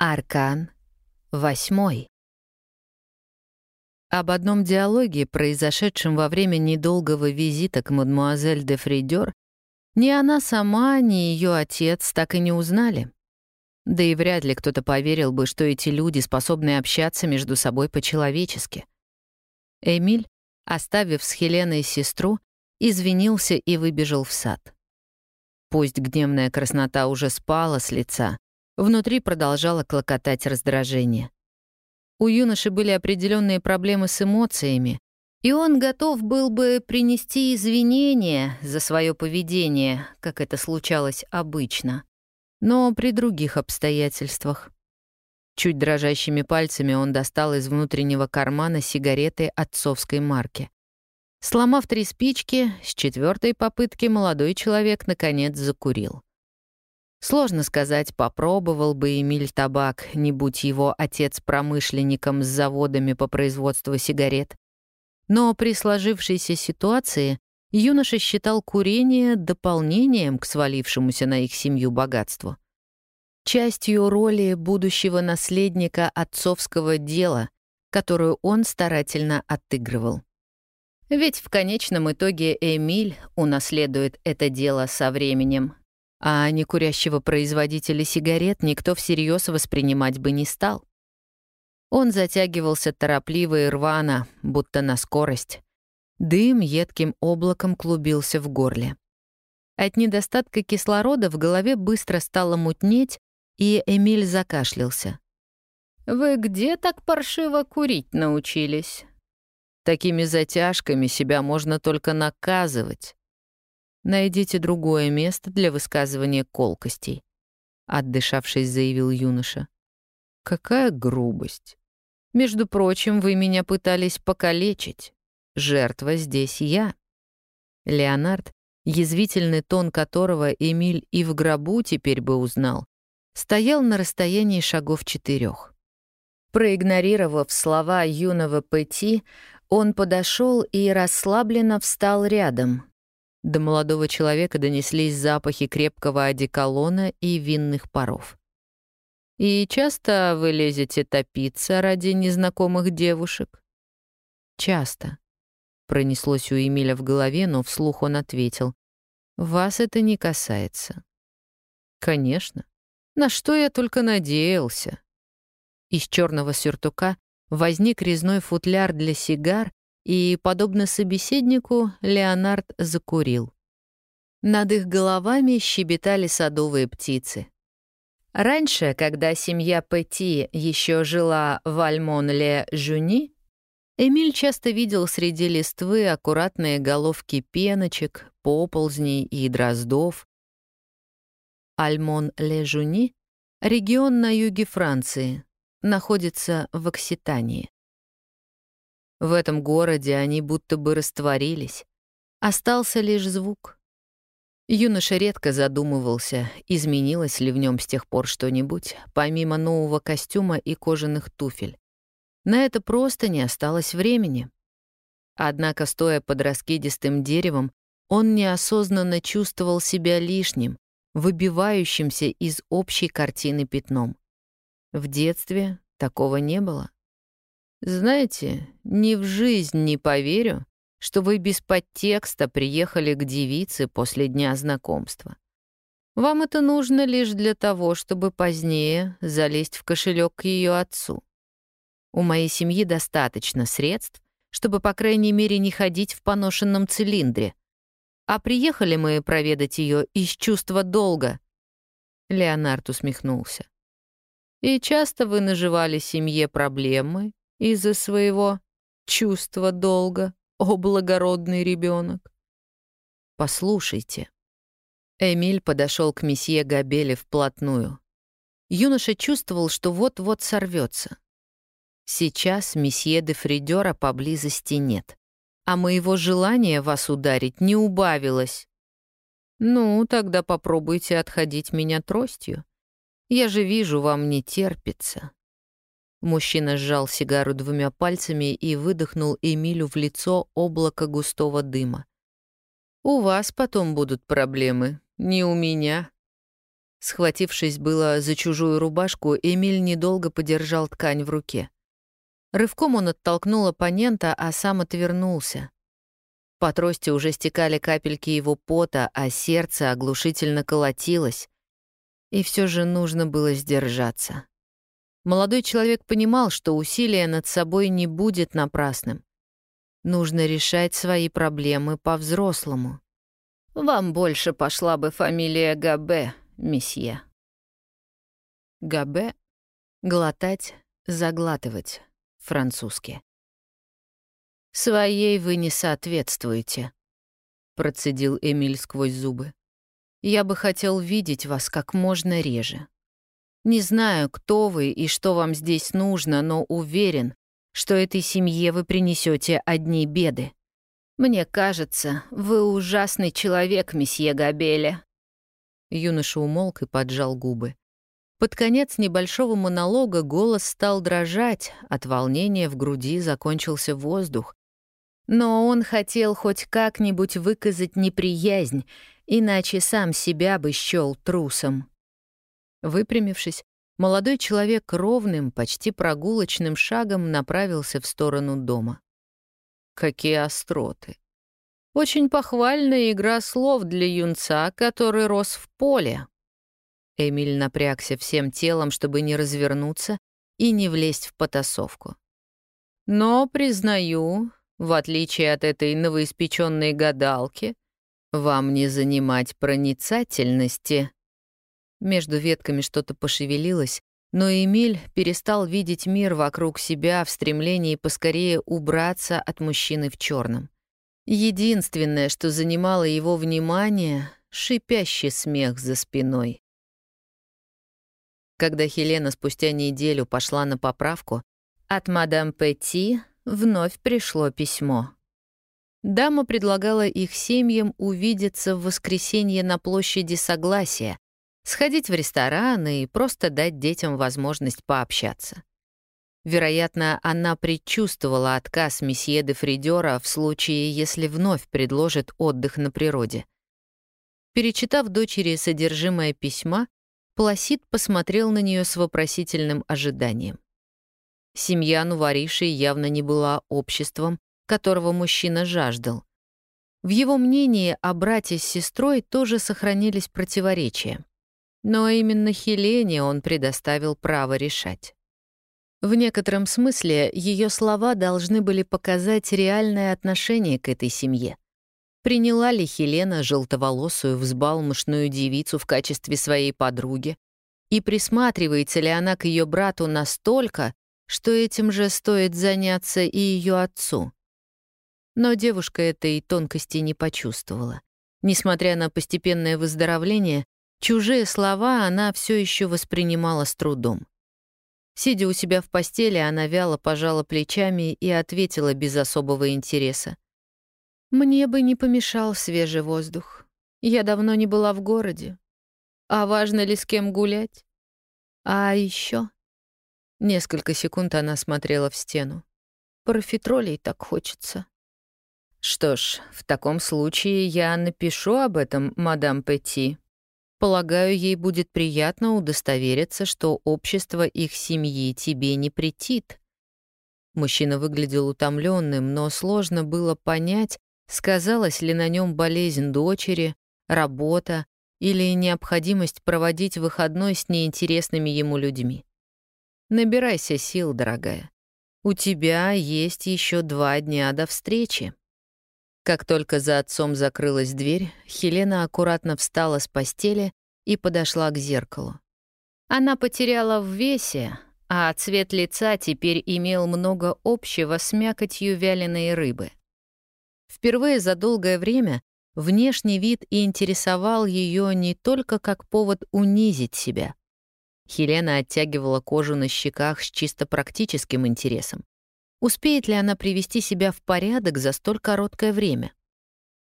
Аркан восьмой. Об одном диалоге, произошедшем во время недолгого визита к мадмуазель де Фридер, ни она сама, ни ее отец так и не узнали. Да и вряд ли кто-то поверил бы, что эти люди способны общаться между собой по-человечески. Эмиль, оставив с Хеленой сестру, извинился и выбежал в сад. Пусть гневная краснота уже спала с лица, Внутри продолжало клокотать раздражение. У юноши были определенные проблемы с эмоциями, и он готов был бы принести извинения за свое поведение, как это случалось обычно, но при других обстоятельствах. Чуть дрожащими пальцами он достал из внутреннего кармана сигареты отцовской марки. Сломав три спички, с четвертой попытки молодой человек наконец закурил. Сложно сказать, попробовал бы Эмиль табак, не будь его отец промышленником с заводами по производству сигарет. Но при сложившейся ситуации юноша считал курение дополнением к свалившемуся на их семью богатству. Частью роли будущего наследника отцовского дела, которую он старательно отыгрывал. Ведь в конечном итоге Эмиль унаследует это дело со временем, а некурящего производителя сигарет никто всерьез воспринимать бы не стал. Он затягивался торопливо и рвано, будто на скорость. Дым едким облаком клубился в горле. От недостатка кислорода в голове быстро стало мутнеть, и Эмиль закашлялся. «Вы где так паршиво курить научились?» «Такими затяжками себя можно только наказывать», Найдите другое место для высказывания колкостей», — отдышавшись, заявил юноша. «Какая грубость! Между прочим, вы меня пытались покалечить. Жертва здесь я». Леонард, язвительный тон которого Эмиль и в гробу теперь бы узнал, стоял на расстоянии шагов четырех. Проигнорировав слова юного Пэти, он подошел и расслабленно встал рядом, до молодого человека донеслись запахи крепкого одеколона и винных паров. «И часто вы лезете топиться ради незнакомых девушек?» «Часто», — пронеслось у Эмиля в голове, но вслух он ответил. «Вас это не касается». «Конечно. На что я только надеялся?» Из черного сюртука возник резной футляр для сигар и, подобно собеседнику, Леонард закурил. Над их головами щебетали садовые птицы. Раньше, когда семья Пэти еще жила в Альмон-ле-Жуни, Эмиль часто видел среди листвы аккуратные головки пеночек, поползней и дроздов. Альмон-ле-Жуни — регион на юге Франции, находится в Окситании. В этом городе они будто бы растворились. Остался лишь звук. Юноша редко задумывался, изменилось ли в нем с тех пор что-нибудь, помимо нового костюма и кожаных туфель. На это просто не осталось времени. Однако, стоя под раскидистым деревом, он неосознанно чувствовал себя лишним, выбивающимся из общей картины пятном. В детстве такого не было. Знаете, ни в жизнь не поверю, что вы без подтекста приехали к девице после дня знакомства. Вам это нужно лишь для того, чтобы позднее залезть в кошелек к ее отцу. У моей семьи достаточно средств, чтобы, по крайней мере, не ходить в поношенном цилиндре. А приехали мы проведать ее из чувства долга. Леонард усмехнулся. И часто вы наживали семье проблемы из-за своего чувства долга, о благородный ребенок. Послушайте. Эмиль подошел к месье Габеле вплотную. Юноша чувствовал, что вот-вот сорвется. Сейчас месье де Фридера поблизости нет, а моего желания вас ударить не убавилось. Ну, тогда попробуйте отходить меня тростью. Я же вижу, вам не терпится. Мужчина сжал сигару двумя пальцами и выдохнул Эмилю в лицо облако густого дыма. «У вас потом будут проблемы, не у меня». Схватившись было за чужую рубашку, Эмиль недолго подержал ткань в руке. Рывком он оттолкнул оппонента, а сам отвернулся. По трости уже стекали капельки его пота, а сердце оглушительно колотилось. И все же нужно было сдержаться. Молодой человек понимал, что усилие над собой не будет напрасным. Нужно решать свои проблемы по-взрослому. «Вам больше пошла бы фамилия Габе, месье». Габе — глотать, заглатывать, французский. «Своей вы не соответствуете», — процедил Эмиль сквозь зубы. «Я бы хотел видеть вас как можно реже. Не знаю, кто вы и что вам здесь нужно, но уверен, что этой семье вы принесете одни беды. Мне кажется, вы ужасный человек, месье Габеля». Юноша умолк и поджал губы. Под конец небольшого монолога голос стал дрожать, от волнения в груди закончился воздух. Но он хотел хоть как-нибудь выказать неприязнь, иначе сам себя бы счёл трусом. Выпрямившись, молодой человек ровным, почти прогулочным шагом направился в сторону дома. Какие остроты! Очень похвальная игра слов для юнца, который рос в поле. Эмиль напрягся всем телом, чтобы не развернуться и не влезть в потасовку. Но, признаю, в отличие от этой новоиспеченной гадалки, вам не занимать проницательности. Между ветками что-то пошевелилось, но Эмиль перестал видеть мир вокруг себя в стремлении поскорее убраться от мужчины в черном. Единственное, что занимало его внимание — шипящий смех за спиной. Когда Хелена спустя неделю пошла на поправку, от мадам Петти вновь пришло письмо. Дама предлагала их семьям увидеться в воскресенье на площади Согласия, сходить в ресторан и просто дать детям возможность пообщаться. Вероятно, она предчувствовала отказ месье де Фридера в случае, если вновь предложит отдых на природе. Перечитав дочери содержимое письма, Пласид посмотрел на нее с вопросительным ожиданием. Семья Нувариши явно не была обществом, которого мужчина жаждал. В его мнении о брате с сестрой тоже сохранились противоречия. Но именно Хелене он предоставил право решать. В некотором смысле ее слова должны были показать реальное отношение к этой семье. Приняла ли Хелена желтоволосую взбалмошную девицу в качестве своей подруги? И присматривается ли она к ее брату настолько, что этим же стоит заняться и ее отцу? Но девушка этой тонкости не почувствовала. Несмотря на постепенное выздоровление, чужие слова она все еще воспринимала с трудом. Сидя у себя в постели, она вяло пожала плечами и ответила без особого интереса. Мне бы не помешал свежий воздух. Я давно не была в городе. А важно ли с кем гулять? А еще... Несколько секунд она смотрела в стену. Профитролей так хочется. Что ж, в таком случае я напишу об этом, мадам Петти. Полагаю, ей будет приятно удостовериться, что общество их семьи тебе не претит. Мужчина выглядел утомленным, но сложно было понять, Сказалась ли на нем болезнь дочери, работа или необходимость проводить выходной с неинтересными ему людьми? Набирайся сил, дорогая. У тебя есть еще два дня до встречи. Как только за отцом закрылась дверь, Хелена аккуратно встала с постели и подошла к зеркалу. Она потеряла в весе, а цвет лица теперь имел много общего с мякотью вяленой рыбы. Впервые за долгое время внешний вид и интересовал ее не только как повод унизить себя. Хелена оттягивала кожу на щеках с чисто практическим интересом. Успеет ли она привести себя в порядок за столь короткое время?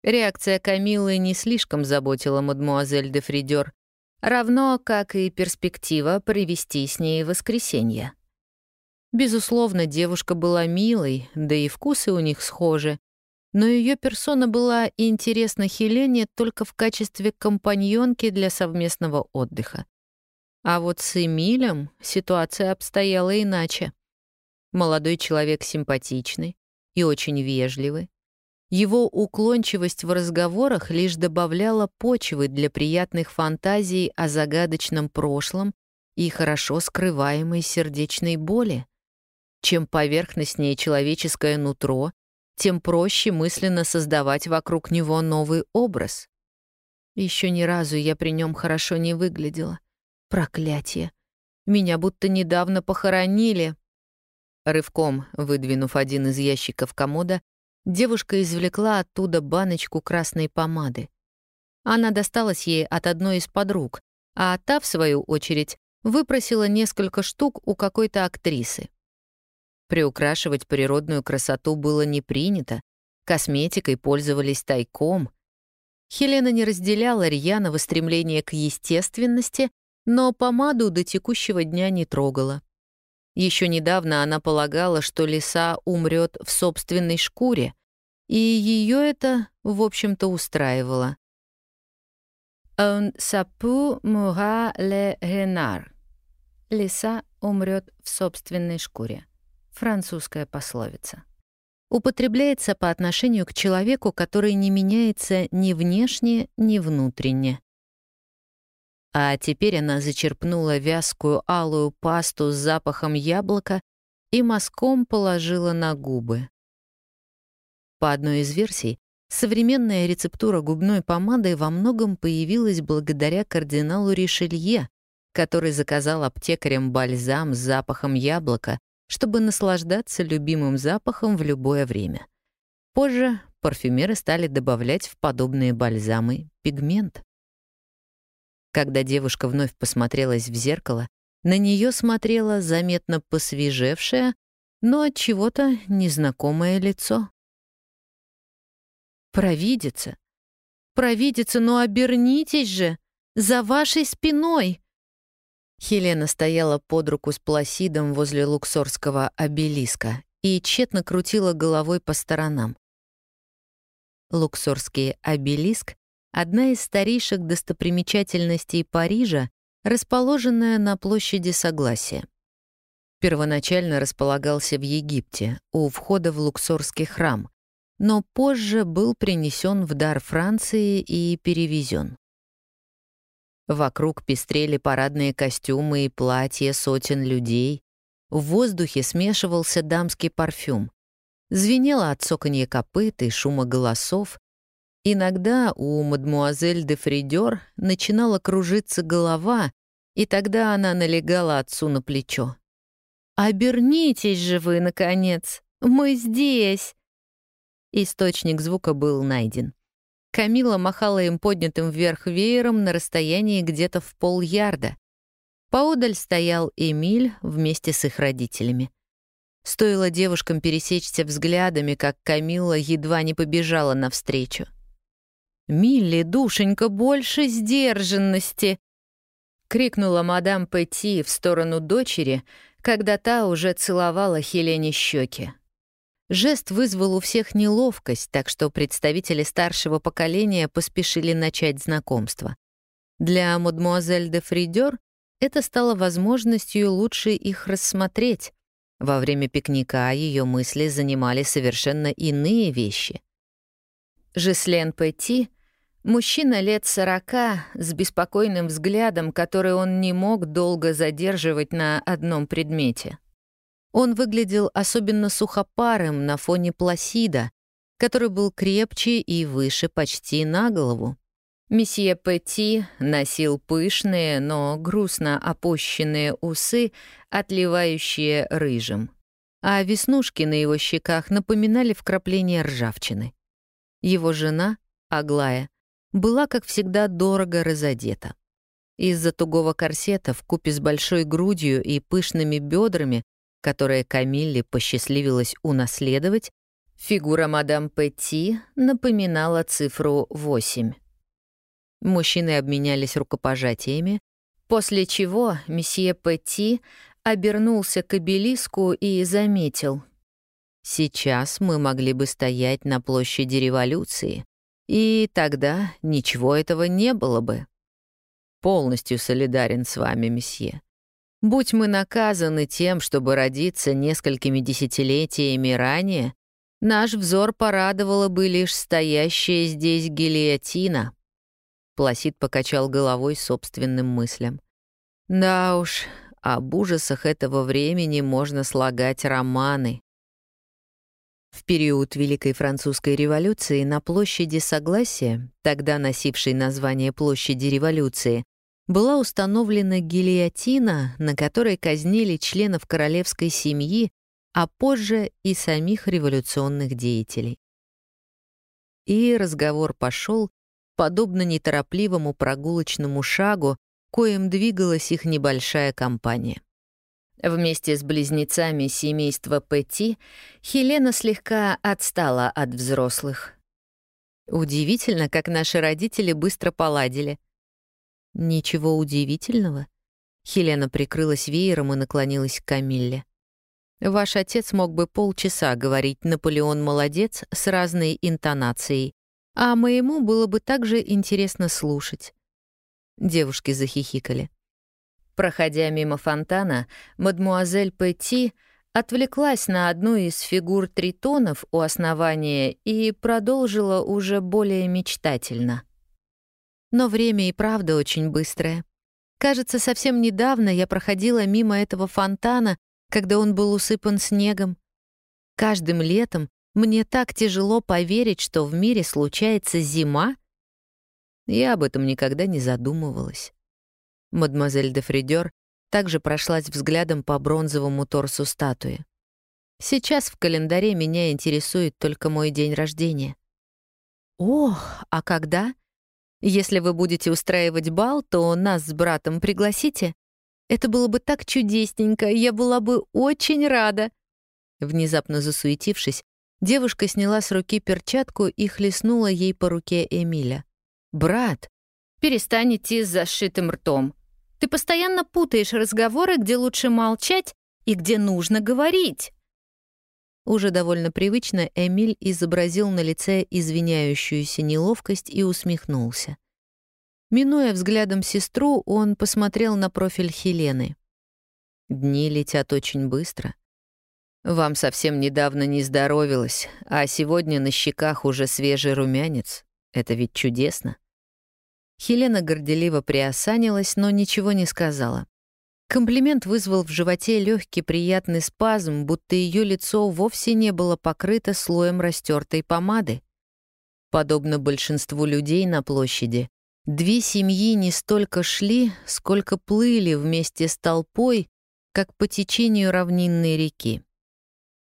Реакция Камилы не слишком заботила мадмуазель де Фридер, равно как и перспектива провести с ней воскресенье. Безусловно, девушка была милой, да и вкусы у них схожи, но ее персона была интересна Хелене только в качестве компаньонки для совместного отдыха. А вот с Эмилем ситуация обстояла иначе. Молодой человек симпатичный и очень вежливый. Его уклончивость в разговорах лишь добавляла почвы для приятных фантазий о загадочном прошлом и хорошо скрываемой сердечной боли. Чем поверхностнее человеческое нутро, тем проще мысленно создавать вокруг него новый образ. Еще ни разу я при нем хорошо не выглядела. Проклятие. Меня будто недавно похоронили. Рывком, выдвинув один из ящиков комода, девушка извлекла оттуда баночку красной помады. Она досталась ей от одной из подруг, а та, в свою очередь, выпросила несколько штук у какой-то актрисы. Приукрашивать природную красоту было не принято, косметикой пользовались тайком. Хелена не разделяла рьяного стремления к естественности, но помаду до текущего дня не трогала. Еще недавно она полагала, что лиса умрет в собственной шкуре, и ее это, в общем-то, устраивало. «On s'appelle mourra le renard». Лиса умрет в собственной шкуре. Французская пословица. Употребляется по отношению к человеку, который не меняется ни внешне, ни внутренне. А теперь она зачерпнула вязкую алую пасту с запахом яблока и мазком положила на губы. По одной из версий, современная рецептура губной помады во многом появилась благодаря кардиналу Ришелье, который заказал аптекарям бальзам с запахом яблока, чтобы наслаждаться любимым запахом в любое время. Позже парфюмеры стали добавлять в подобные бальзамы пигмент. Когда девушка вновь посмотрелась в зеркало, на нее смотрело заметно посвежевшее, но от чего-то незнакомое лицо. Провидица. Провидица, ну обернитесь же! За вашей спиной! Хелена стояла под руку с Пласидом возле луксорского обелиска и тщетно крутила головой по сторонам. Луксорский обелиск одна из старейших достопримечательностей Парижа, расположенная на площади Согласия. Первоначально располагался в Египте, у входа в Луксорский храм, но позже был принесен в дар Франции и перевезен. Вокруг пестрели парадные костюмы и платья сотен людей. В воздухе смешивался дамский парфюм. Звенело от цоканья копыт и шума голосов, Иногда у мадмуазель де Фридер начинала кружиться голова, и тогда она налегала отцу на плечо. «Обернитесь же вы, наконец! Мы здесь!» Источник звука был найден. Камила махала им поднятым вверх веером на расстоянии где-то в полярда. Поодаль стоял Эмиль вместе с их родителями. Стоило девушкам пересечься взглядами, как Камила едва не побежала навстречу. «Милли, душенька, больше сдержанности!» — крикнула мадам Петти в сторону дочери, когда та уже целовала Хелене щеки. Жест вызвал у всех неловкость, так что представители старшего поколения поспешили начать знакомство. Для мадмуазель де Фридер это стало возможностью лучше их рассмотреть. Во время пикника ее мысли занимали совершенно иные вещи. Жеслен Петти — Мужчина лет сорока, с беспокойным взглядом, который он не мог долго задерживать на одном предмете. Он выглядел особенно сухопарым на фоне Пласида, который был крепче и выше почти на голову. Месье Петти носил пышные, но грустно опущенные усы, отливающие рыжим. А веснушки на его щеках напоминали вкрапление ржавчины. Его жена, Аглая, была, как всегда, дорого разодета. Из-за тугого корсета в купе с большой грудью и пышными бедрами, которые Камилле посчастливилось унаследовать, фигура мадам Петти напоминала цифру 8. Мужчины обменялись рукопожатиями, после чего месье Петти обернулся к обелиску и заметил. сейчас мы могли бы стоять на площади революции, и тогда ничего этого не было бы. Полностью солидарен с вами, месье. Будь мы наказаны тем, чтобы родиться несколькими десятилетиями ранее, наш взор порадовала бы лишь стоящая здесь гильотина. Пласид покачал головой собственным мыслям. Да уж, об ужасах этого времени можно слагать романы. В период Великой Французской революции на площади Согласия, тогда носившей название Площади революции, была установлена гильотина, на которой казнили членов королевской семьи, а позже и самих революционных деятелей. И разговор пошел, подобно неторопливому прогулочному шагу, коим двигалась их небольшая компания. Вместе с близнецами семейства Петти Хелена слегка отстала от взрослых. Удивительно, как наши родители быстро поладили. Ничего удивительного. Хелена прикрылась веером и наклонилась к Камилле. Ваш отец мог бы полчаса говорить «Наполеон молодец» с разной интонацией, а моему было бы также интересно слушать. Девушки захихикали. Проходя мимо фонтана, мадмуазель Петти отвлеклась на одну из фигур тритонов у основания и продолжила уже более мечтательно. Но время и правда очень быстрое. Кажется, совсем недавно я проходила мимо этого фонтана, когда он был усыпан снегом. Каждым летом мне так тяжело поверить, что в мире случается зима. Я об этом никогда не задумывалась. Мадемуазель де Фридер также прошлась взглядом по бронзовому торсу статуи. Сейчас в календаре меня интересует только мой день рождения. Ох, а когда? Если вы будете устраивать бал, то нас с братом пригласите. Это было бы так чудесненько, я была бы очень рада. Внезапно засуетившись, девушка сняла с руки перчатку и хлестнула ей по руке Эмиля. «Брат, перестань идти с зашитым ртом. Ты постоянно путаешь разговоры, где лучше молчать и где нужно говорить. Уже довольно привычно Эмиль изобразил на лице извиняющуюся неловкость и усмехнулся. Минуя взглядом сестру, он посмотрел на профиль Хелены. Дни летят очень быстро. Вам совсем недавно не здоровилось, а сегодня на щеках уже свежий румянец. Это ведь чудесно. Хелена горделиво приосанилась, но ничего не сказала. Комплимент вызвал в животе легкий приятный спазм, будто ее лицо вовсе не было покрыто слоем растертой помады. Подобно большинству людей на площади, две семьи не столько шли, сколько плыли вместе с толпой, как по течению равнинной реки.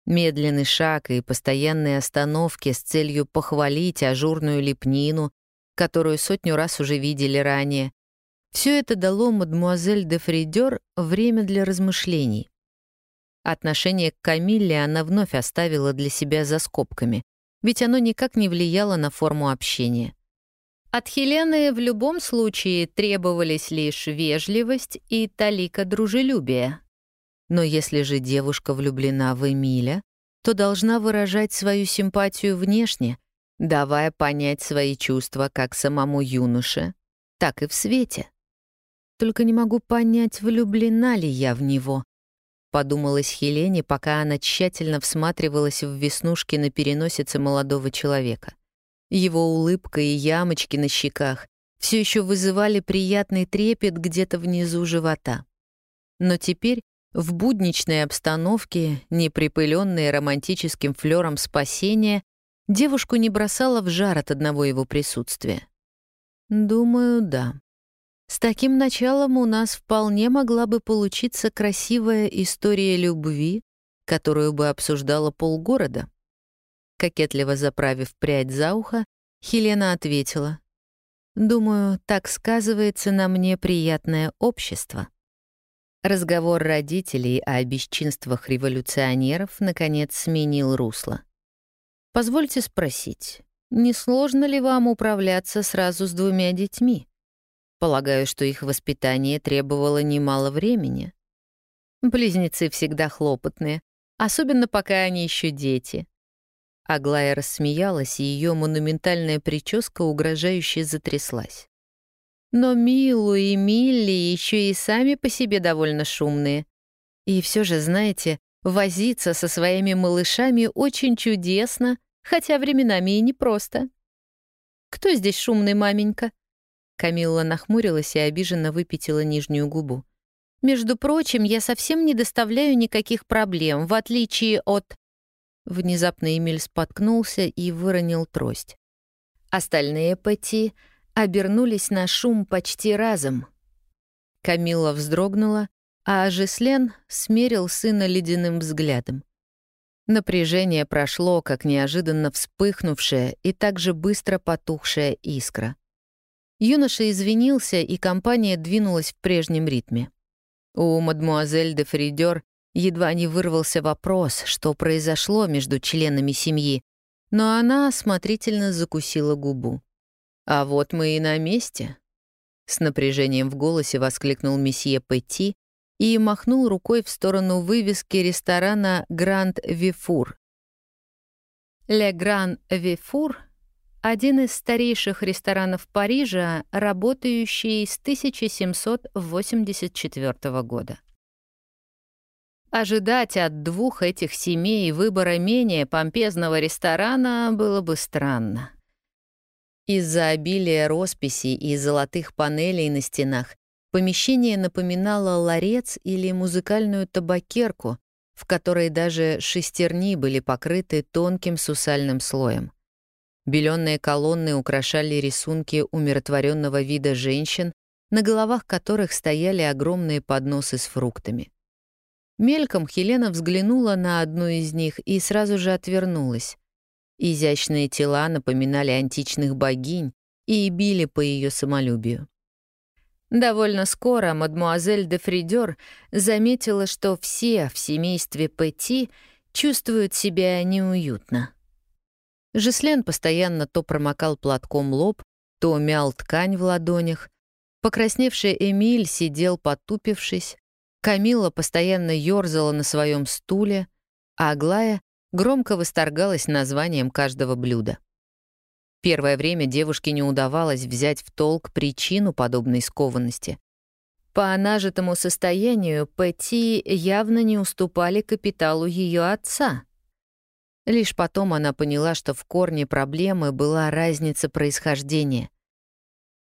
Медленный шаг и постоянные остановки с целью похвалить ажурную лепнину, которую сотню раз уже видели ранее. Все это дало мадмуазель де Фридер время для размышлений. Отношение к Камилле она вновь оставила для себя за скобками, ведь оно никак не влияло на форму общения. От Хелены в любом случае требовались лишь вежливость и талика дружелюбия. Но если же девушка влюблена в Эмиля, то должна выражать свою симпатию внешне, давая понять свои чувства как самому юноше, так и в свете. Только не могу понять, влюблена ли я в него. Подумалась Хелене, пока она тщательно всматривалась в веснушки на переносице молодого человека. Его улыбка и ямочки на щеках все еще вызывали приятный трепет где-то внизу живота. Но теперь в будничной обстановке, не припыленной романтическим флером спасения, девушку не бросала в жар от одного его присутствия? Думаю, да. С таким началом у нас вполне могла бы получиться красивая история любви, которую бы обсуждала полгорода. Кокетливо заправив прядь за ухо, Хелена ответила. «Думаю, так сказывается на мне приятное общество». Разговор родителей о бесчинствах революционеров наконец сменил русло. Позвольте спросить, не сложно ли вам управляться сразу с двумя детьми? Полагаю, что их воспитание требовало немало времени. Близнецы всегда хлопотные, особенно пока они еще дети. Аглая рассмеялась, и ее монументальная прическа угрожающе затряслась. Но Милу и Милли еще и сами по себе довольно шумные. И все же, знаете, возиться со своими малышами очень чудесно, хотя временами и непросто. «Кто здесь шумный, маменька?» Камилла нахмурилась и обиженно выпятила нижнюю губу. «Между прочим, я совсем не доставляю никаких проблем, в отличие от...» Внезапно Эмиль споткнулся и выронил трость. Остальные Пэти обернулись на шум почти разом. Камилла вздрогнула, а Жеслен смерил сына ледяным взглядом. Напряжение прошло, как неожиданно вспыхнувшая и также быстро потухшая искра. Юноша извинился, и компания двинулась в прежнем ритме. У мадмуазель де Фридер едва не вырвался вопрос, что произошло между членами семьи, но она осмотрительно закусила губу. «А вот мы и на месте», — с напряжением в голосе воскликнул месье Петти и махнул рукой в сторону вывески ресторана «Гранд Вифур». «Ле Гран Вифур» — один из старейших ресторанов Парижа, работающий с 1784 года. Ожидать от двух этих семей выбора менее помпезного ресторана было бы странно. Из-за обилия росписей и золотых панелей на стенах помещение напоминало ларец или музыкальную табакерку, в которой даже шестерни были покрыты тонким сусальным слоем. Белённые колонны украшали рисунки умиротворенного вида женщин, на головах которых стояли огромные подносы с фруктами. Мельком Хелена взглянула на одну из них и сразу же отвернулась. Изящные тела напоминали античных богинь и били по ее самолюбию. Довольно скоро мадмуазель де Фридер заметила, что все в семействе Пэти чувствуют себя неуютно. Жеслен постоянно то промокал платком лоб, то мял ткань в ладонях. Покрасневший Эмиль сидел потупившись, Камила постоянно ёрзала на своем стуле, а Аглая громко восторгалась названием каждого блюда. Первое время девушке не удавалось взять в толк причину подобной скованности. По нажитому состоянию Пэти явно не уступали капиталу ее отца. Лишь потом она поняла, что в корне проблемы была разница происхождения.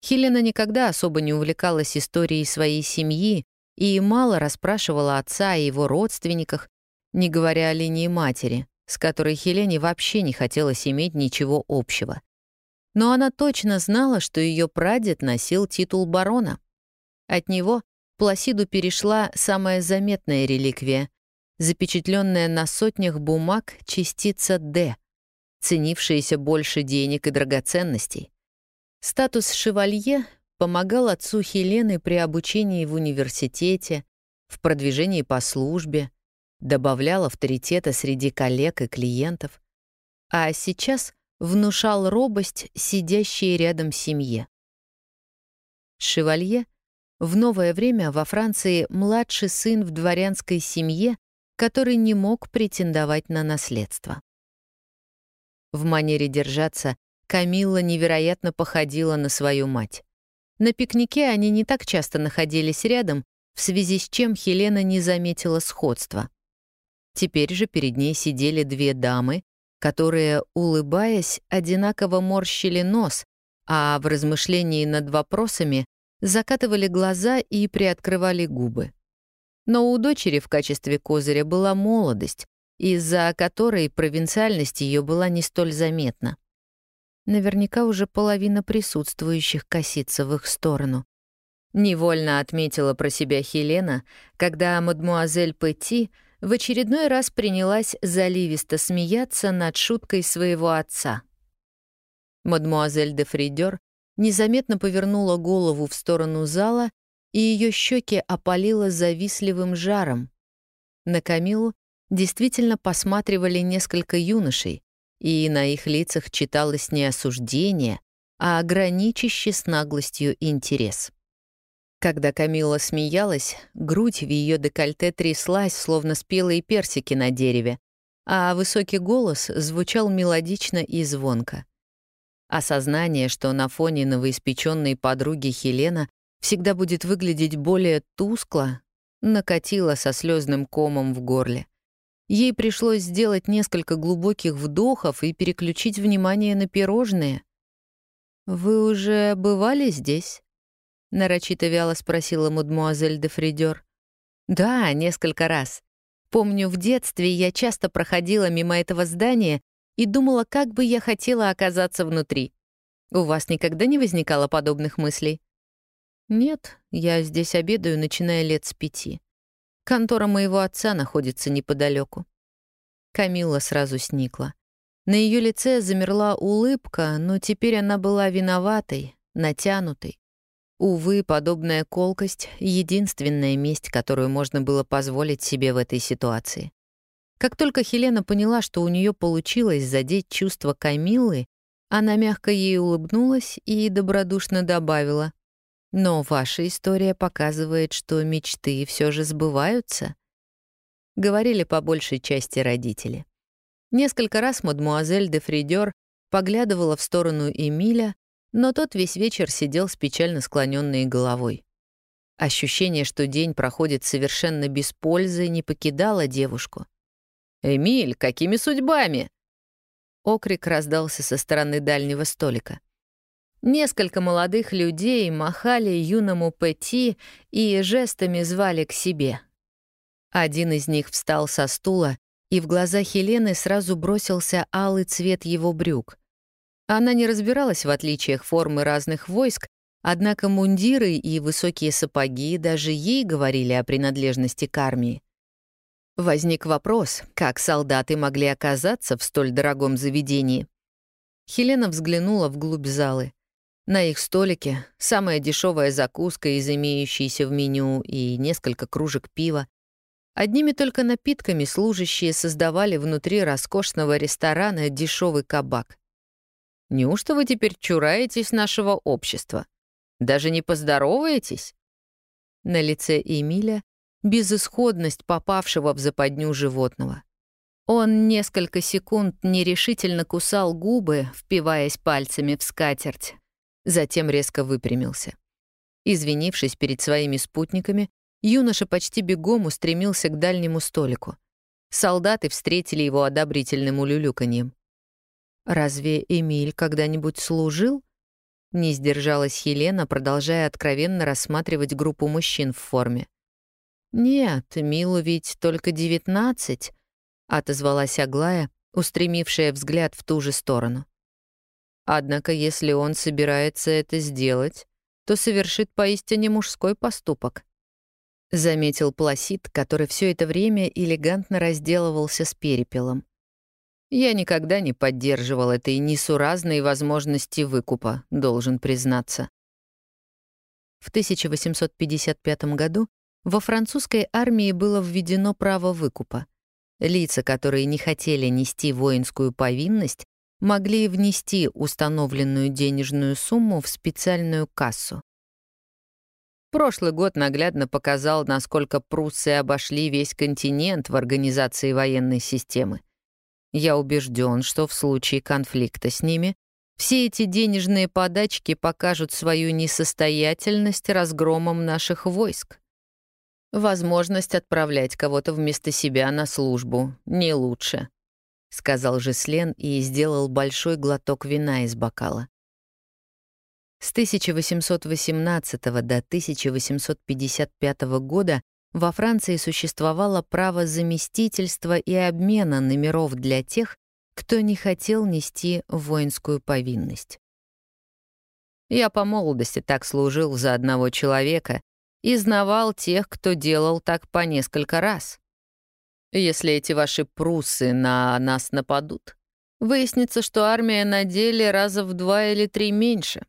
Хелена никогда особо не увлекалась историей своей семьи, и мало расспрашивала отца о его родственниках, не говоря о линии матери, с которой Хелене вообще не хотелось иметь ничего общего. Но она точно знала, что ее прадед носил титул барона. От него Пласиду перешла самая заметная реликвия, запечатленная на сотнях бумаг частица «Д», ценившаяся больше денег и драгоценностей. Статус шевалье помогал отцу Хелены при обучении в университете, в продвижении по службе, добавлял авторитета среди коллег и клиентов, а сейчас внушал робость сидящей рядом семье. Шевалье в новое время во Франции младший сын в дворянской семье, который не мог претендовать на наследство. В манере держаться Камилла невероятно походила на свою мать. На пикнике они не так часто находились рядом, в связи с чем Хелена не заметила сходства. Теперь же перед ней сидели две дамы, которые, улыбаясь, одинаково морщили нос, а в размышлении над вопросами закатывали глаза и приоткрывали губы. Но у дочери в качестве козыря была молодость, из-за которой провинциальность ее была не столь заметна. Наверняка уже половина присутствующих косится в их сторону. Невольно отметила про себя Хелена, когда мадмуазель Петти в очередной раз принялась заливисто смеяться над шуткой своего отца. Мадмуазель де Фридер незаметно повернула голову в сторону зала, и ее щеки опалило завистливым жаром. На Камилу действительно посматривали несколько юношей, и на их лицах читалось не осуждение, а граничащий с наглостью интерес. Когда Камила смеялась, грудь в ее декольте тряслась, словно спелые персики на дереве, а высокий голос звучал мелодично и звонко. Осознание, что на фоне новоиспеченной подруги Хелена всегда будет выглядеть более тускло, накатило со слезным комом в горле. Ей пришлось сделать несколько глубоких вдохов и переключить внимание на пирожные. «Вы уже бывали здесь?» — нарочито вяло спросила мадмуазель де Фридер. «Да, несколько раз. Помню, в детстве я часто проходила мимо этого здания и думала, как бы я хотела оказаться внутри. У вас никогда не возникало подобных мыслей?» «Нет, я здесь обедаю, начиная лет с пяти. Контора моего отца находится неподалеку. Камилла сразу сникла. На ее лице замерла улыбка, но теперь она была виноватой, натянутой. Увы, подобная колкость — единственная месть, которую можно было позволить себе в этой ситуации. Как только Хелена поняла, что у нее получилось задеть чувство Камиллы, она мягко ей улыбнулась и добродушно добавила. «Но ваша история показывает, что мечты все же сбываются», — говорили по большей части родители. Несколько раз мадмуазель де Фридер поглядывала в сторону Эмиля, но тот весь вечер сидел с печально склоненной головой. Ощущение, что день проходит совершенно без пользы, не покидало девушку. «Эмиль, какими судьбами?» Окрик раздался со стороны дальнего столика. Несколько молодых людей махали юному Пэти и жестами звали к себе. Один из них встал со стула, и в глаза Хелены сразу бросился алый цвет его брюк. Она не разбиралась в отличиях формы разных войск, однако мундиры и высокие сапоги даже ей говорили о принадлежности к армии. Возник вопрос, как солдаты могли оказаться в столь дорогом заведении. Хелена взглянула вглубь залы. На их столике самая дешевая закуска из имеющейся в меню и несколько кружек пива. Одними только напитками служащие создавали внутри роскошного ресторана дешевый кабак. Неужто вы теперь чураетесь нашего общества? Даже не поздороваетесь?» На лице Эмиля безысходность попавшего в западню животного. Он несколько секунд нерешительно кусал губы, впиваясь пальцами в скатерть, затем резко выпрямился. Извинившись перед своими спутниками, юноша почти бегом устремился к дальнему столику. Солдаты встретили его одобрительным улюлюканьем. «Разве Эмиль когда-нибудь служил?» Не сдержалась Хелена, продолжая откровенно рассматривать группу мужчин в форме. «Нет, Милу ведь только девятнадцать», — отозвалась Аглая, устремившая взгляд в ту же сторону. «Однако если он собирается это сделать, то совершит поистине мужской поступок», — заметил Пласид, который все это время элегантно разделывался с перепелом. Я никогда не поддерживал этой несуразной возможности выкупа, должен признаться. В 1855 году во французской армии было введено право выкупа. Лица, которые не хотели нести воинскую повинность, могли внести установленную денежную сумму в специальную кассу. Прошлый год наглядно показал, насколько пруссы обошли весь континент в организации военной системы. Я убежден, что в случае конфликта с ними все эти денежные подачки покажут свою несостоятельность разгромом наших войск. Возможность отправлять кого-то вместо себя на службу не лучше, сказал Жеслен и сделал большой глоток вина из бокала. С 1818 до 1855 года во Франции существовало право заместительства и обмена номеров для тех, кто не хотел нести воинскую повинность. Я по молодости так служил за одного человека и знавал тех, кто делал так по несколько раз. Если эти ваши прусы на нас нападут, выяснится, что армия на деле раза в два или три меньше.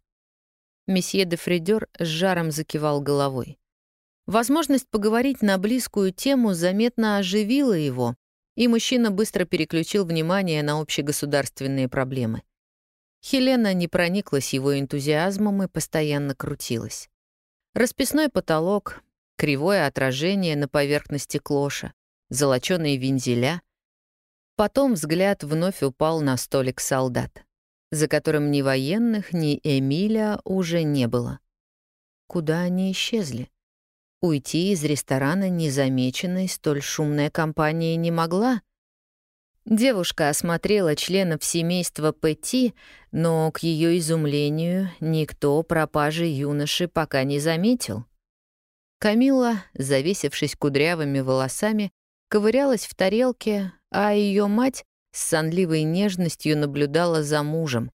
Месье де Фридер с жаром закивал головой. Возможность поговорить на близкую тему заметно оживила его, и мужчина быстро переключил внимание на общегосударственные проблемы. Хелена не прониклась его энтузиазмом и постоянно крутилась. Расписной потолок, кривое отражение на поверхности клоша, золоченые вензеля. Потом взгляд вновь упал на столик солдат, за которым ни военных, ни Эмиля уже не было. Куда они исчезли? Уйти из ресторана незамеченной столь шумная компания не могла. Девушка осмотрела членов семейства Пэти, но, к ее изумлению, никто пропажи юноши пока не заметил. Камила, завесившись кудрявыми волосами, ковырялась в тарелке, а ее мать с сонливой нежностью наблюдала за мужем.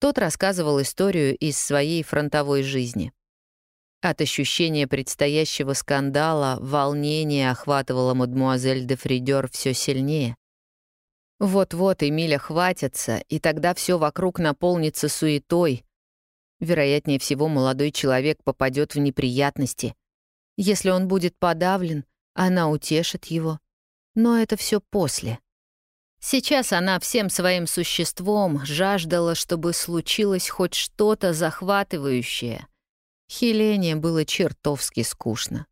Тот рассказывал историю из своей фронтовой жизни. От ощущения предстоящего скандала волнение охватывало мадмуазель де Фридер все сильнее. Вот-вот Эмиля хватится, и тогда все вокруг наполнится суетой. Вероятнее всего, молодой человек попадет в неприятности. Если он будет подавлен, она утешит его. Но это все после. Сейчас она всем своим существом жаждала, чтобы случилось хоть что-то захватывающее — Хелене было чертовски скучно.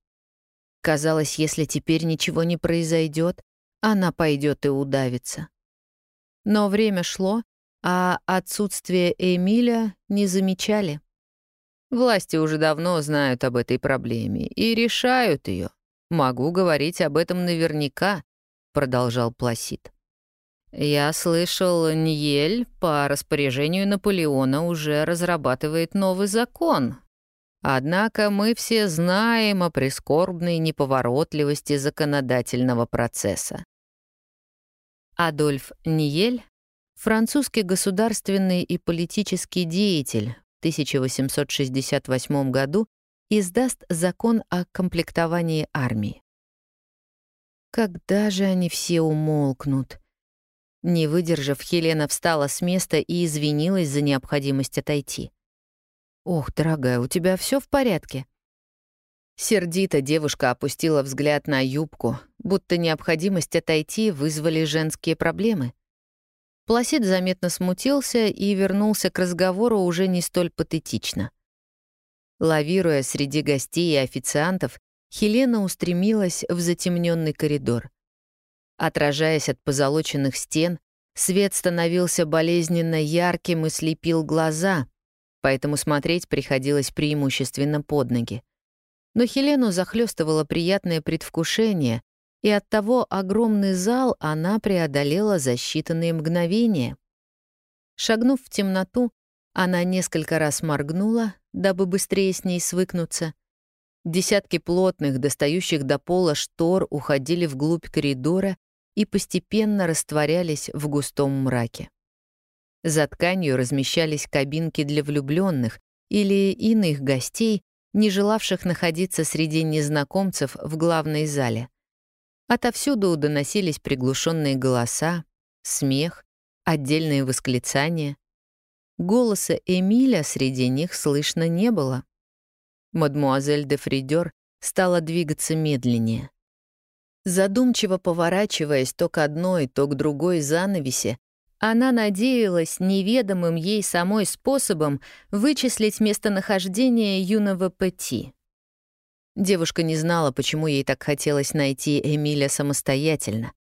Казалось, если теперь ничего не произойдет, она пойдет и удавится. Но время шло, а отсутствие Эмиля не замечали. Власти уже давно знают об этой проблеме и решают ее. Могу говорить об этом наверняка, продолжал Пласид. Я слышал, Ньель по распоряжению Наполеона уже разрабатывает новый закон, Однако мы все знаем о прискорбной неповоротливости законодательного процесса. Адольф Ниель, французский государственный и политический деятель, в 1868 году издаст закон о комплектовании армии. Когда же они все умолкнут? Не выдержав, Хелена встала с места и извинилась за необходимость отойти. «Ох, дорогая, у тебя все в порядке?» Сердито девушка опустила взгляд на юбку, будто необходимость отойти вызвали женские проблемы. Пласид заметно смутился и вернулся к разговору уже не столь патетично. Лавируя среди гостей и официантов, Хелена устремилась в затемненный коридор. Отражаясь от позолоченных стен, свет становился болезненно ярким и слепил глаза, поэтому смотреть приходилось преимущественно под ноги. Но Хелену захлестывало приятное предвкушение, и оттого огромный зал она преодолела за считанные мгновения. Шагнув в темноту, она несколько раз моргнула, дабы быстрее с ней свыкнуться. Десятки плотных, достающих до пола штор уходили вглубь коридора и постепенно растворялись в густом мраке. За тканью размещались кабинки для влюбленных или иных гостей, не желавших находиться среди незнакомцев в главной зале. Отовсюду доносились приглушенные голоса, смех, отдельные восклицания. Голоса Эмиля среди них слышно не было. Мадмуазель де Фридер стала двигаться медленнее. Задумчиво поворачиваясь то к одной, то к другой занавеси, она надеялась неведомым ей самой способом вычислить местонахождение юного Пэти. Девушка не знала, почему ей так хотелось найти Эмиля самостоятельно.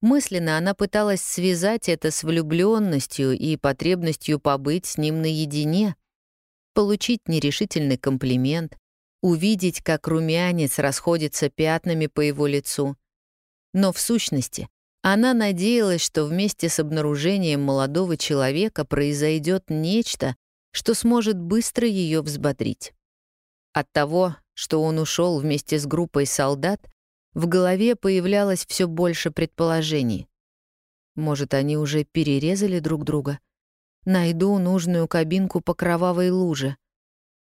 Мысленно она пыталась связать это с влюбленностью и потребностью побыть с ним наедине, получить нерешительный комплимент, увидеть, как румянец расходится пятнами по его лицу. Но в сущности она надеялась, что вместе с обнаружением молодого человека произойдет нечто, что сможет быстро ее взбодрить. От того, что он ушел вместе с группой солдат, в голове появлялось все больше предположений. Может, они уже перерезали друг друга? Найду нужную кабинку по кровавой луже.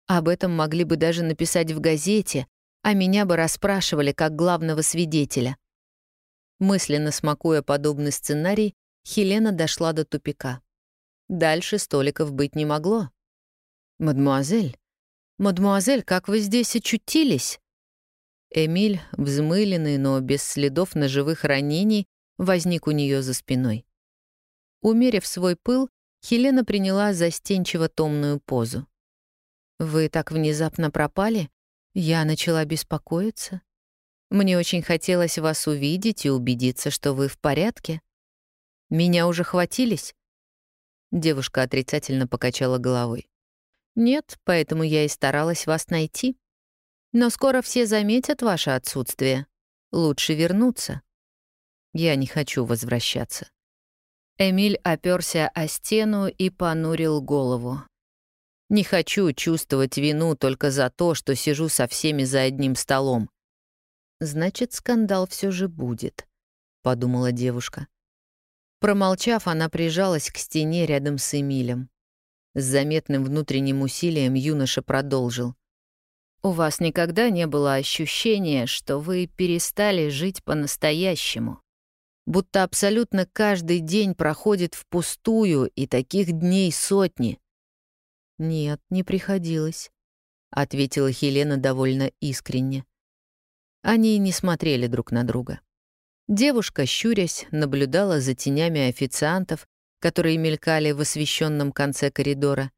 Об этом могли бы даже написать в газете, а меня бы расспрашивали как главного свидетеля. Мысленно смакуя подобный сценарий, Хелена дошла до тупика. Дальше столиков быть не могло. «Мадмуазель, мадмуазель, как вы здесь очутились?» Эмиль, взмыленный, но без следов ножевых ранений, возник у нее за спиной. Умерив свой пыл, Хелена приняла застенчиво томную позу. «Вы так внезапно пропали? Я начала беспокоиться. Мне очень хотелось вас увидеть и убедиться, что вы в порядке. Меня уже хватились? Девушка отрицательно покачала головой. Нет, поэтому я и старалась вас найти. Но скоро все заметят ваше отсутствие. Лучше вернуться. Я не хочу возвращаться. Эмиль оперся о стену и понурил голову. Не хочу чувствовать вину только за то, что сижу со всеми за одним столом. Значит, скандал все же будет, подумала девушка. Промолчав, она прижалась к стене рядом с Эмилем. С заметным внутренним усилием юноша продолжил. «У вас никогда не было ощущения, что вы перестали жить по-настоящему? Будто абсолютно каждый день проходит впустую, и таких дней сотни». «Нет, не приходилось», — ответила Хелена довольно искренне. Они не смотрели друг на друга. Девушка, щурясь, наблюдала за тенями официантов, которые мелькали в освещенном конце коридора.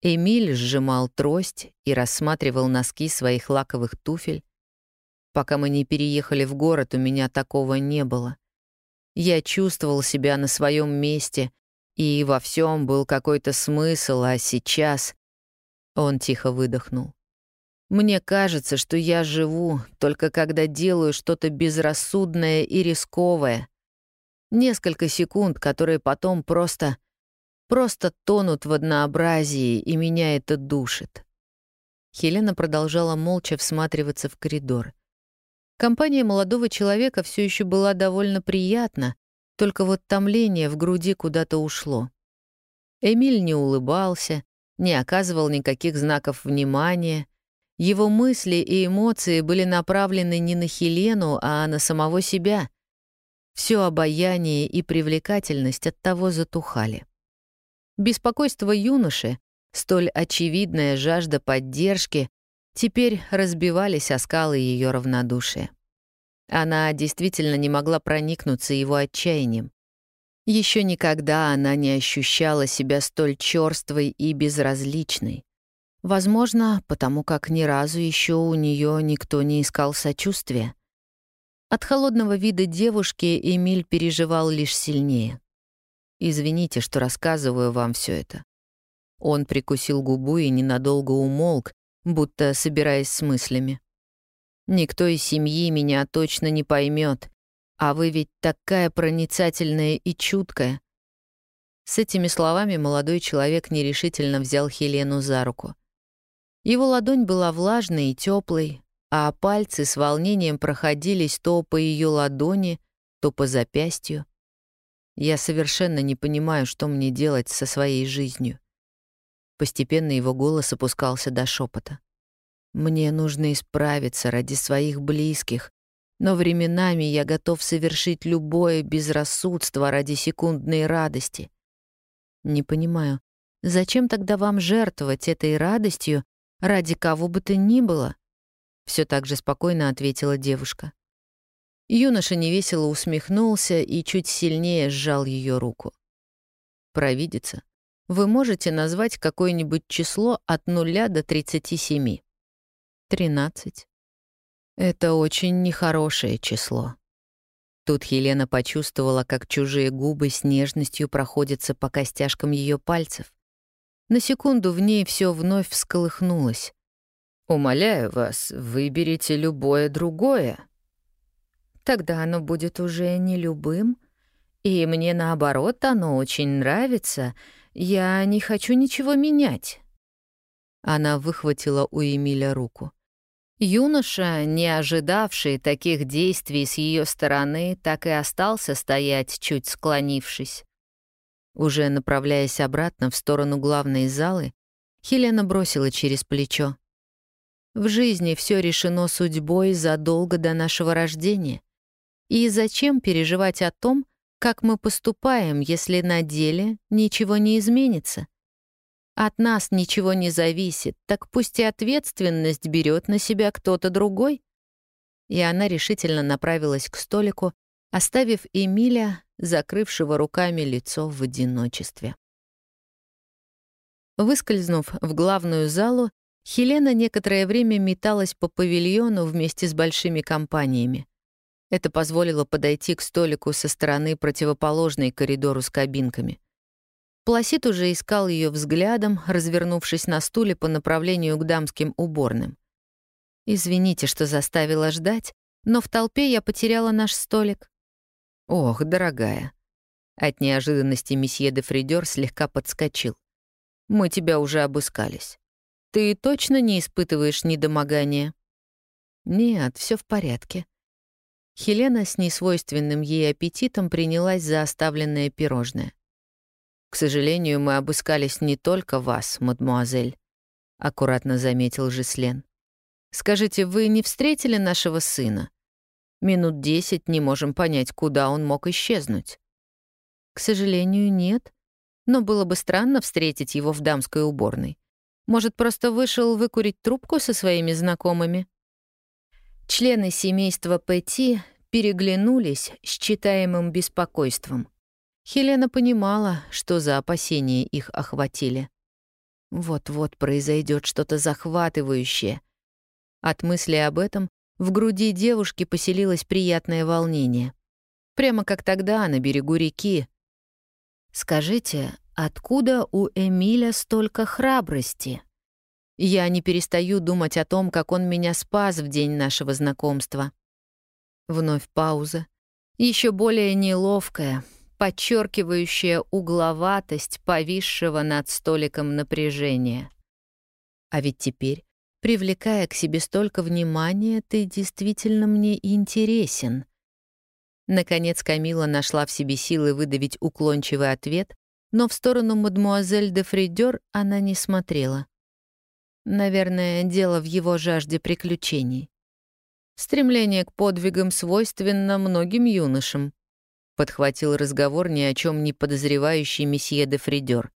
Эмиль сжимал трость и рассматривал носки своих лаковых туфель. Пока мы не переехали в город, у меня такого не было. Я чувствовал себя на своем месте, и во всем был какой-то смысл, а сейчас... Он тихо выдохнул. Мне кажется, что я живу только когда делаю что-то безрассудное и рисковое. Несколько секунд, которые потом просто... просто тонут в однообразии, и меня это душит. Хелена продолжала молча всматриваться в коридор. Компания молодого человека все еще была довольно приятна, только вот томление в груди куда-то ушло. Эмиль не улыбался, не оказывал никаких знаков внимания — его мысли и эмоции были направлены не на Хелену, а на самого себя. Все обаяние и привлекательность от того затухали. Беспокойство юноши, столь очевидная жажда поддержки, теперь разбивались о скалы ее равнодушия. Она действительно не могла проникнуться его отчаянием. Еще никогда она не ощущала себя столь черствой и безразличной. Возможно, потому как ни разу еще у нее никто не искал сочувствия. От холодного вида девушки Эмиль переживал лишь сильнее. «Извините, что рассказываю вам все это». Он прикусил губу и ненадолго умолк, будто собираясь с мыслями. «Никто из семьи меня точно не поймет, а вы ведь такая проницательная и чуткая». С этими словами молодой человек нерешительно взял Хелену за руку. Его ладонь была влажной и теплой, а пальцы с волнением проходились то по ее ладони, то по запястью. Я совершенно не понимаю, что мне делать со своей жизнью. Постепенно его голос опускался до шепота. Мне нужно исправиться ради своих близких, но временами я готов совершить любое безрассудство ради секундной радости. Не понимаю, зачем тогда вам жертвовать этой радостью Ради кого бы то ни было, все так же спокойно ответила девушка. Юноша невесело усмехнулся и чуть сильнее сжал ее руку. Провидица, вы можете назвать какое-нибудь число от нуля до 37. 13. Это очень нехорошее число. Тут Елена почувствовала, как чужие губы с нежностью проходятся по костяшкам ее пальцев. На секунду в ней все вновь всколыхнулось. «Умоляю вас, выберите любое другое». «Тогда оно будет уже не любым, и мне, наоборот, оно очень нравится. Я не хочу ничего менять». Она выхватила у Эмиля руку. Юноша, не ожидавший таких действий с ее стороны, так и остался стоять, чуть склонившись. Уже направляясь обратно в сторону главной залы, Хелена бросила через плечо. «В жизни все решено судьбой задолго до нашего рождения. И зачем переживать о том, как мы поступаем, если на деле ничего не изменится? От нас ничего не зависит, так пусть и ответственность берет на себя кто-то другой». И она решительно направилась к столику, оставив Эмиля закрывшего руками лицо в одиночестве. Выскользнув в главную залу, Хелена некоторое время металась по павильону вместе с большими компаниями. Это позволило подойти к столику со стороны противоположной коридору с кабинками. Пласид уже искал ее взглядом, развернувшись на стуле по направлению к дамским уборным. «Извините, что заставила ждать, но в толпе я потеряла наш столик». «Ох, дорогая». От неожиданности месье де Фридер слегка подскочил. «Мы тебя уже обыскались. Ты точно не испытываешь недомогания?» «Нет, все в порядке». Хелена с несвойственным ей аппетитом принялась за оставленное пирожное. «К сожалению, мы обыскались не только вас, мадмуазель», — аккуратно заметил Жислен. «Скажите, вы не встретили нашего сына? Минут десять не можем понять, куда он мог исчезнуть». «К сожалению, нет. Но было бы странно встретить его в дамской уборной. Может, просто вышел выкурить трубку со своими знакомыми?» Члены семейства Пэти переглянулись с читаемым беспокойством. Хелена понимала, что за опасения их охватили. Вот-вот произойдет что-то захватывающее. От мысли об этом в груди девушки поселилось приятное волнение. Прямо как тогда на берегу реки. «Скажите, откуда у Эмиля столько храбрости?» Я не перестаю думать о том, как он меня спас в день нашего знакомства. Вновь пауза. Еще более неловкая, подчеркивающая угловатость повисшего над столиком напряжения. А ведь теперь, привлекая к себе столько внимания, ты действительно мне интересен. Наконец Камила нашла в себе силы выдавить уклончивый ответ, но в сторону мадмуазель де Фридер она не смотрела. Наверное, дело в его жажде приключений. Стремление к подвигам свойственно многим юношам подхватил разговор ни о чем не подозревающий месье де Фридер.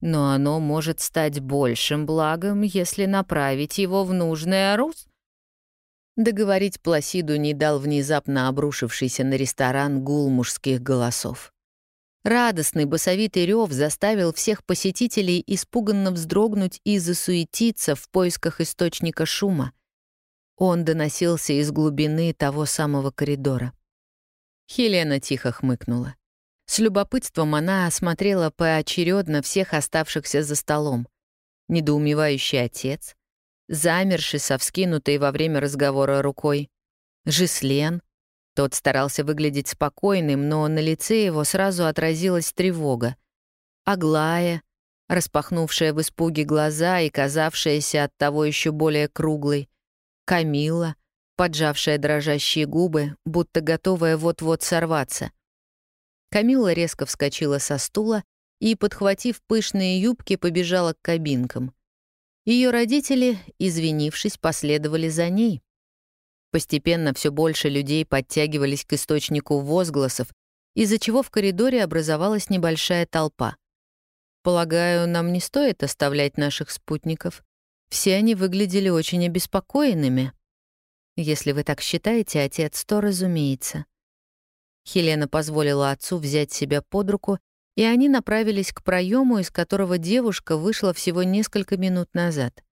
Но оно может стать большим благом, если направить его в нужный орус. Договорить Пласиду не дал внезапно обрушившийся на ресторан гул мужских голосов. Радостный басовитый рев заставил всех посетителей испуганно вздрогнуть и засуетиться в поисках источника шума. Он доносился из глубины того самого коридора. Хелена тихо хмыкнула. С любопытством она осмотрела поочередно всех оставшихся за столом. Недоумевающий отец, замерший со вскинутой во время разговора рукой, Жислен. Тот старался выглядеть спокойным, но на лице его сразу отразилась тревога. Аглая, распахнувшая в испуге глаза и казавшаяся от того еще более круглой, Камила — поджавшая дрожащие губы, будто готовая вот-вот сорваться. Камила резко вскочила со стула и, подхватив пышные юбки, побежала к кабинкам. Ее родители, извинившись, последовали за ней. Постепенно все больше людей подтягивались к источнику возгласов, из-за чего в коридоре образовалась небольшая толпа. Полагаю, нам не стоит оставлять наших спутников. Все они выглядели очень обеспокоенными. Если вы так считаете, отец, то разумеется. Хелена позволила отцу взять себя под руку, и они направились к проему, из которого девушка вышла всего несколько минут назад.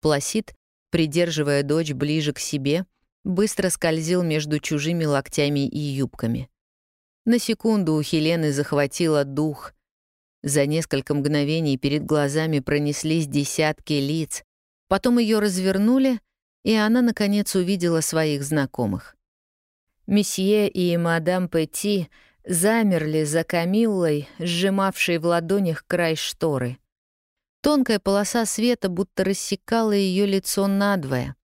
Пласид, придерживая дочь ближе к себе, быстро скользил между чужими локтями и юбками. На секунду у Хелены захватило дух. За несколько мгновений перед глазами пронеслись десятки лиц, потом ее развернули — и она, наконец, увидела своих знакомых. Месье и мадам Петти замерли за Камиллой, сжимавшей в ладонях край шторы. Тонкая полоса света будто рассекала ее лицо надвое.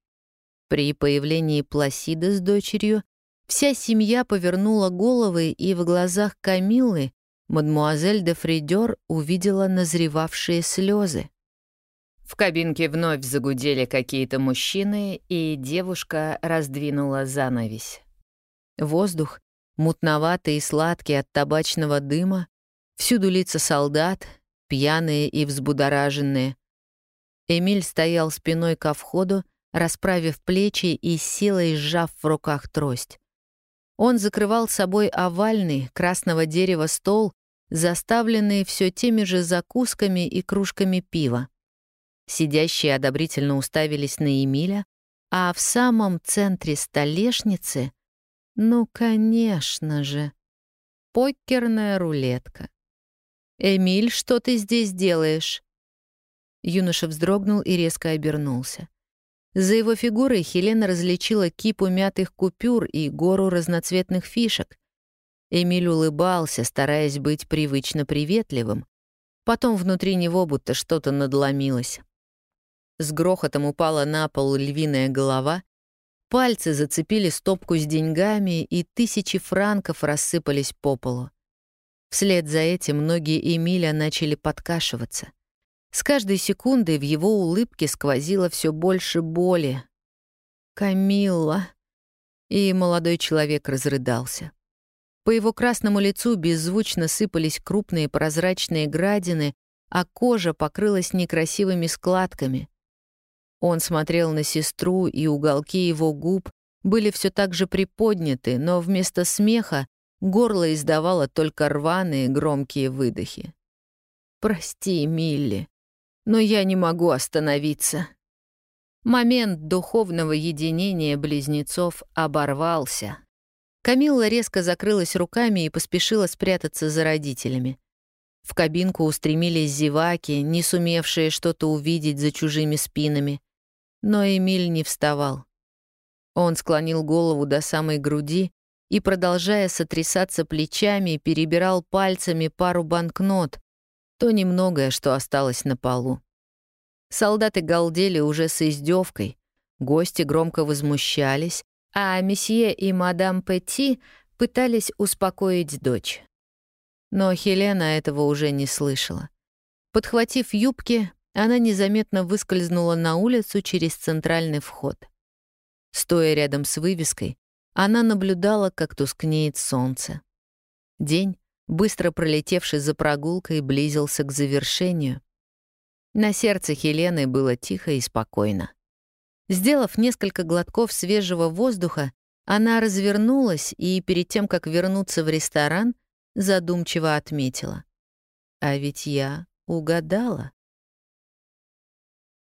При появлении Пласида с дочерью вся семья повернула головы, и в глазах Камиллы мадмуазель де Фридер увидела назревавшие слезы. В кабинке вновь загудели какие-то мужчины, и девушка раздвинула занавесь. Воздух, мутноватый и сладкий от табачного дыма, всюду лица солдат, пьяные и взбудораженные. Эмиль стоял спиной ко входу, расправив плечи и силой сжав в руках трость. Он закрывал собой овальный красного дерева стол, заставленный все теми же закусками и кружками пива. Сидящие одобрительно уставились на Эмиля, а в самом центре столешницы, ну, конечно же, покерная рулетка. «Эмиль, что ты здесь делаешь?» Юноша вздрогнул и резко обернулся. За его фигурой Хелена различила кипу мятых купюр и гору разноцветных фишек. Эмиль улыбался, стараясь быть привычно приветливым. Потом внутри него будто что-то надломилось. С грохотом упала на пол львиная голова, пальцы зацепили стопку с деньгами, и тысячи франков рассыпались по полу. Вслед за этим ноги Эмиля начали подкашиваться. С каждой секундой в его улыбке сквозило все больше боли. «Камилла!» И молодой человек разрыдался. По его красному лицу беззвучно сыпались крупные прозрачные градины, а кожа покрылась некрасивыми складками. Он смотрел на сестру, и уголки его губ были все так же приподняты, но вместо смеха горло издавало только рваные громкие выдохи. «Прости, Милли, но я не могу остановиться». Момент духовного единения близнецов оборвался. Камилла резко закрылась руками и поспешила спрятаться за родителями. В кабинку устремились зеваки, не сумевшие что-то увидеть за чужими спинами. Но Эмиль не вставал. Он склонил голову до самой груди и, продолжая сотрясаться плечами, перебирал пальцами пару банкнот, то немногое, что осталось на полу. Солдаты галдели уже с издевкой, гости громко возмущались, а месье и мадам Петти пытались успокоить дочь. Но Хелена этого уже не слышала. Подхватив юбки, она незаметно выскользнула на улицу через центральный вход. Стоя рядом с вывеской, она наблюдала, как тускнеет солнце. День, быстро пролетевший за прогулкой, близился к завершению. На сердце Хелены было тихо и спокойно. Сделав несколько глотков свежего воздуха, она развернулась и, перед тем, как вернуться в ресторан, задумчиво отметила. «А ведь я угадала».